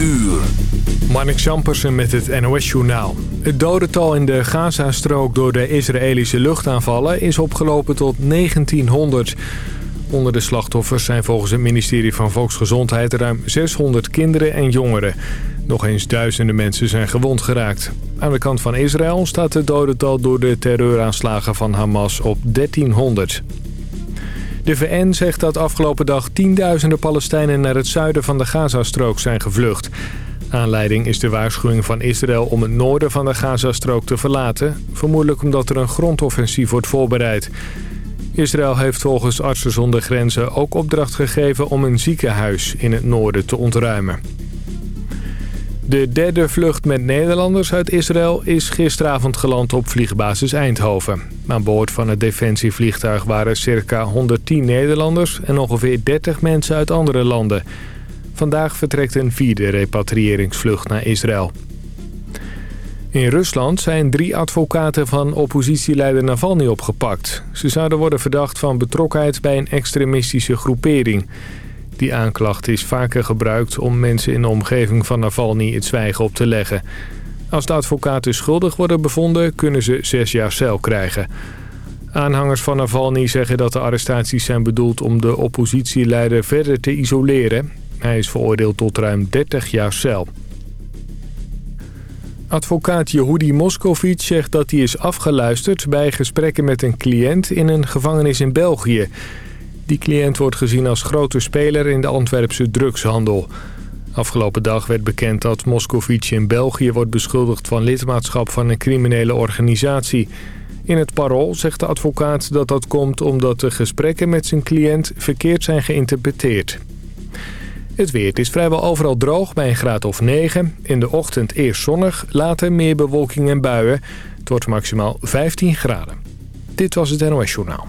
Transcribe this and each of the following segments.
uur. Marnik Sampersen met het NOS-journaal. Het dodental in de Gazastrook door de Israëlische luchtaanvallen is opgelopen tot 1900. Onder de slachtoffers zijn volgens het ministerie van Volksgezondheid ruim 600 kinderen en jongeren. Nog eens duizenden mensen zijn gewond geraakt. Aan de kant van Israël staat het dodental door de terreuraanslagen van Hamas op 1300. De VN zegt dat afgelopen dag tienduizenden Palestijnen naar het zuiden van de Gazastrook zijn gevlucht. Aanleiding is de waarschuwing van Israël om het noorden van de Gazastrook te verlaten. Vermoedelijk omdat er een grondoffensief wordt voorbereid. Israël heeft volgens Artsen zonder Grenzen ook opdracht gegeven om een ziekenhuis in het noorden te ontruimen. De derde vlucht met Nederlanders uit Israël is gisteravond geland op vliegbasis Eindhoven. Aan boord van het defensievliegtuig waren circa 110 Nederlanders en ongeveer 30 mensen uit andere landen. Vandaag vertrekt een vierde repatriëringsvlucht naar Israël. In Rusland zijn drie advocaten van oppositieleider Navalny opgepakt. Ze zouden worden verdacht van betrokkenheid bij een extremistische groepering. Die aanklacht is vaker gebruikt om mensen in de omgeving van Navalny het zwijgen op te leggen. Als de advocaten schuldig worden bevonden, kunnen ze zes jaar cel krijgen. Aanhangers van Navalny zeggen dat de arrestaties zijn bedoeld om de oppositieleider verder te isoleren. Hij is veroordeeld tot ruim 30 jaar cel. Advocaat Yehudi Moscovic zegt dat hij is afgeluisterd bij gesprekken met een cliënt in een gevangenis in België. Die cliënt wordt gezien als grote speler in de Antwerpse drugshandel. Afgelopen dag werd bekend dat Moscovic in België wordt beschuldigd van lidmaatschap van een criminele organisatie. In het parool zegt de advocaat dat dat komt omdat de gesprekken met zijn cliënt verkeerd zijn geïnterpreteerd. Het weer. Is vrijwel overal droog bij een graad of 9. In de ochtend eerst zonnig, later meer bewolking en buien. Het wordt maximaal 15 graden. Dit was het NOS Journaal.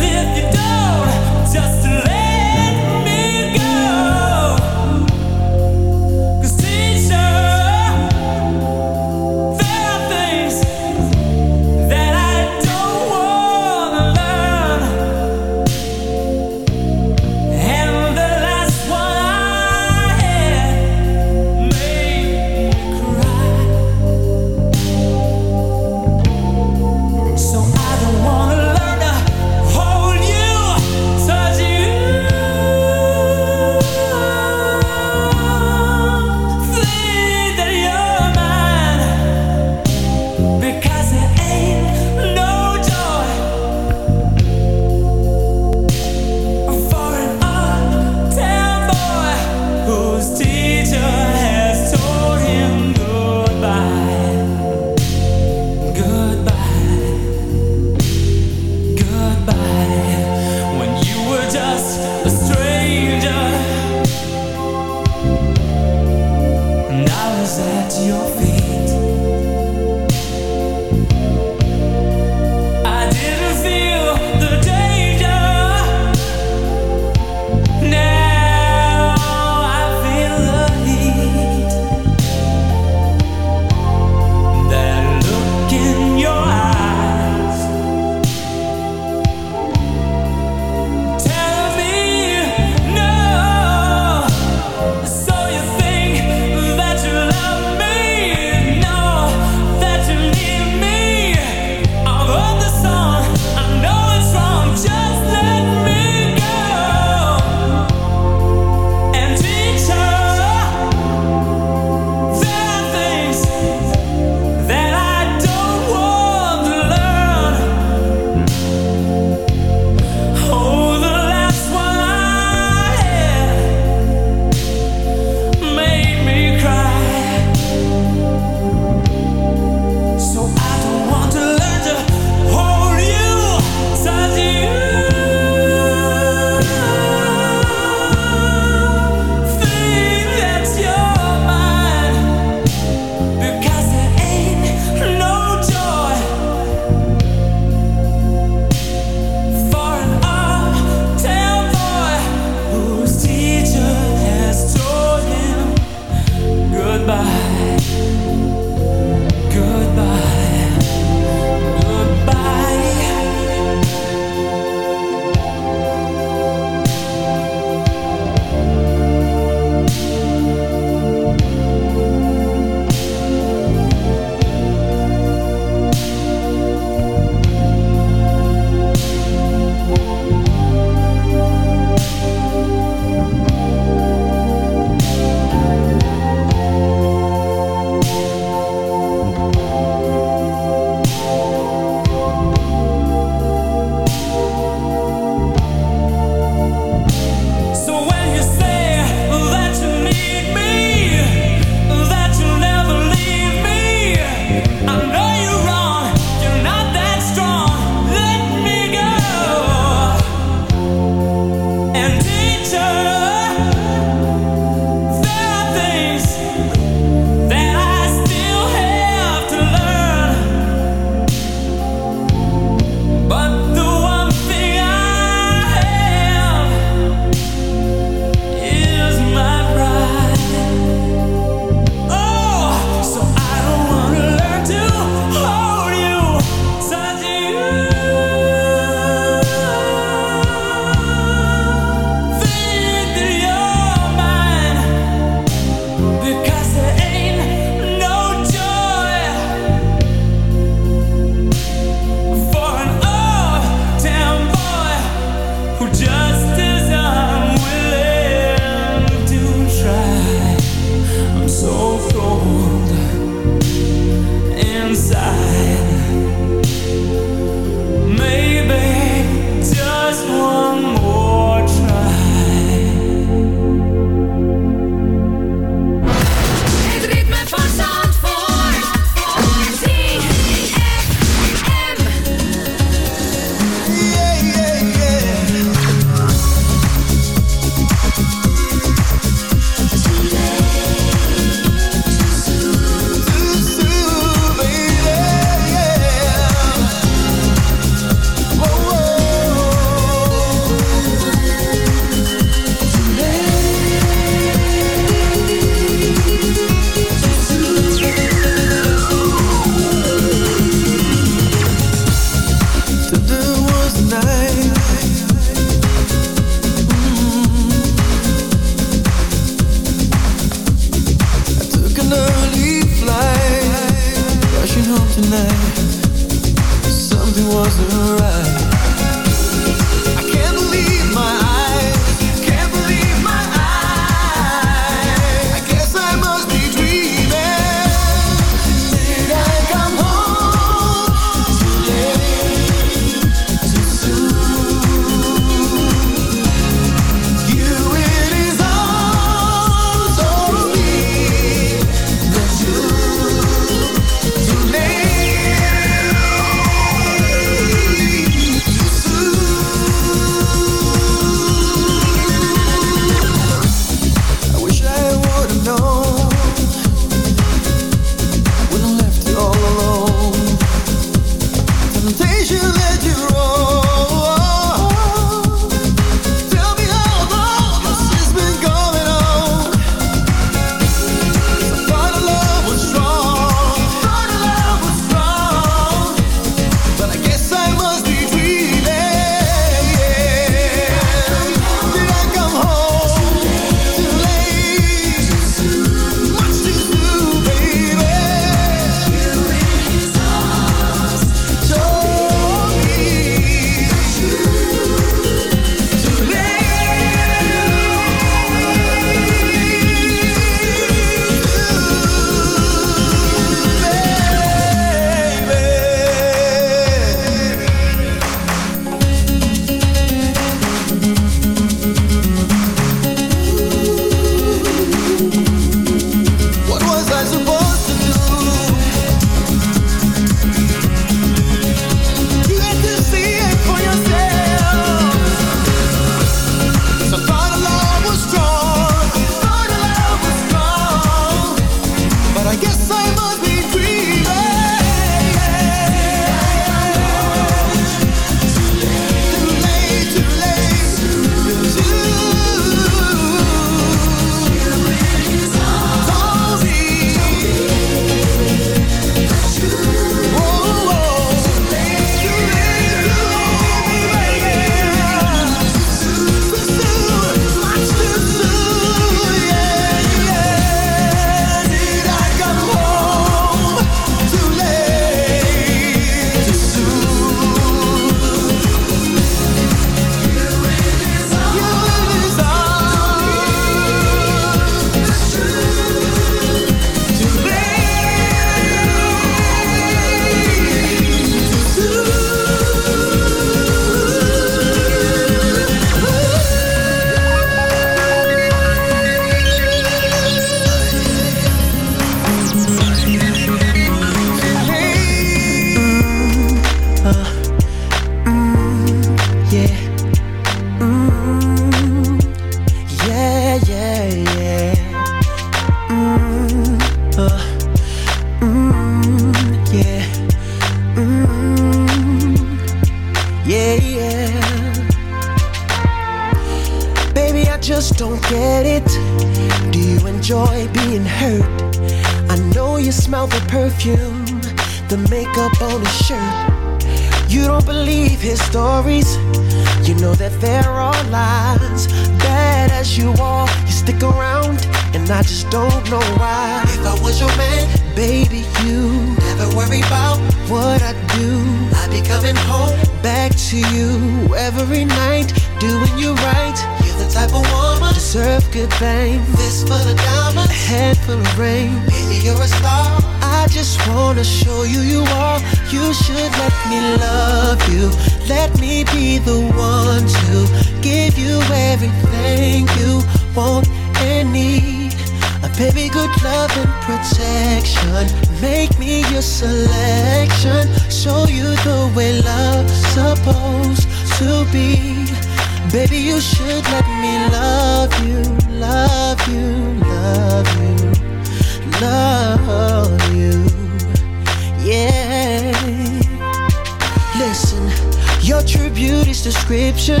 Listen, your true beauty's description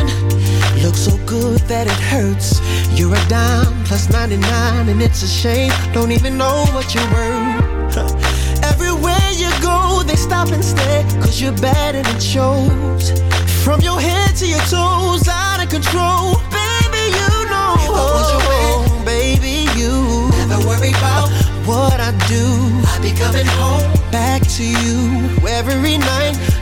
looks so good that it hurts. You're a dime plus 99, and it's a shame. Don't even know what you're worth. Everywhere you go, they stop and stare, cause you're bad and it shows. From your head to your toes, out of control. Baby, you know. I was your man, baby, you never worry about what I do. I'll be coming home back to you every night,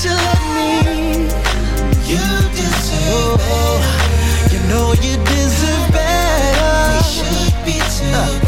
You let me. You deserve oh, better. You know you deserve better. We should be together.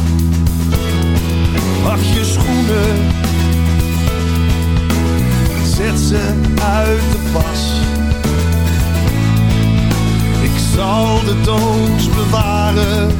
wacht je schoenen. Zet ze uit de pas. Ik zal de doos bewaren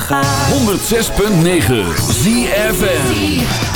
gaat 106.9 ZFM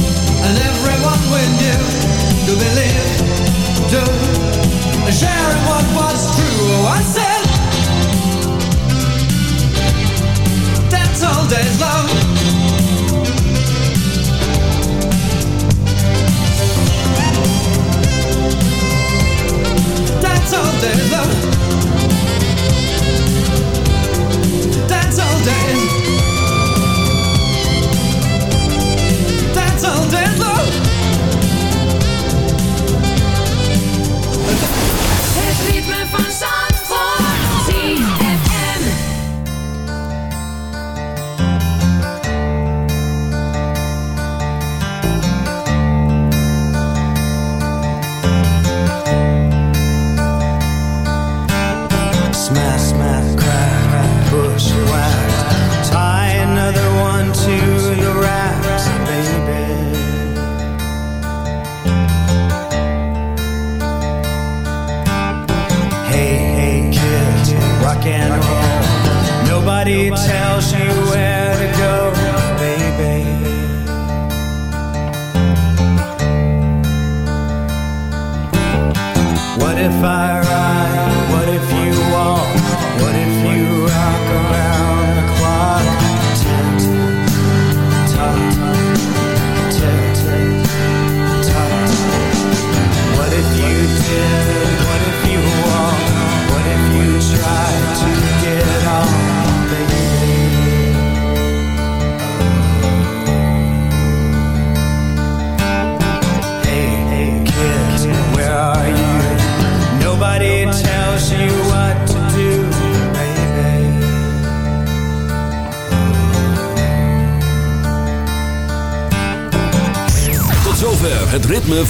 and everyone we knew Could believe, do and sharing what was true. Oh, I said, that's all days love. That's all days love.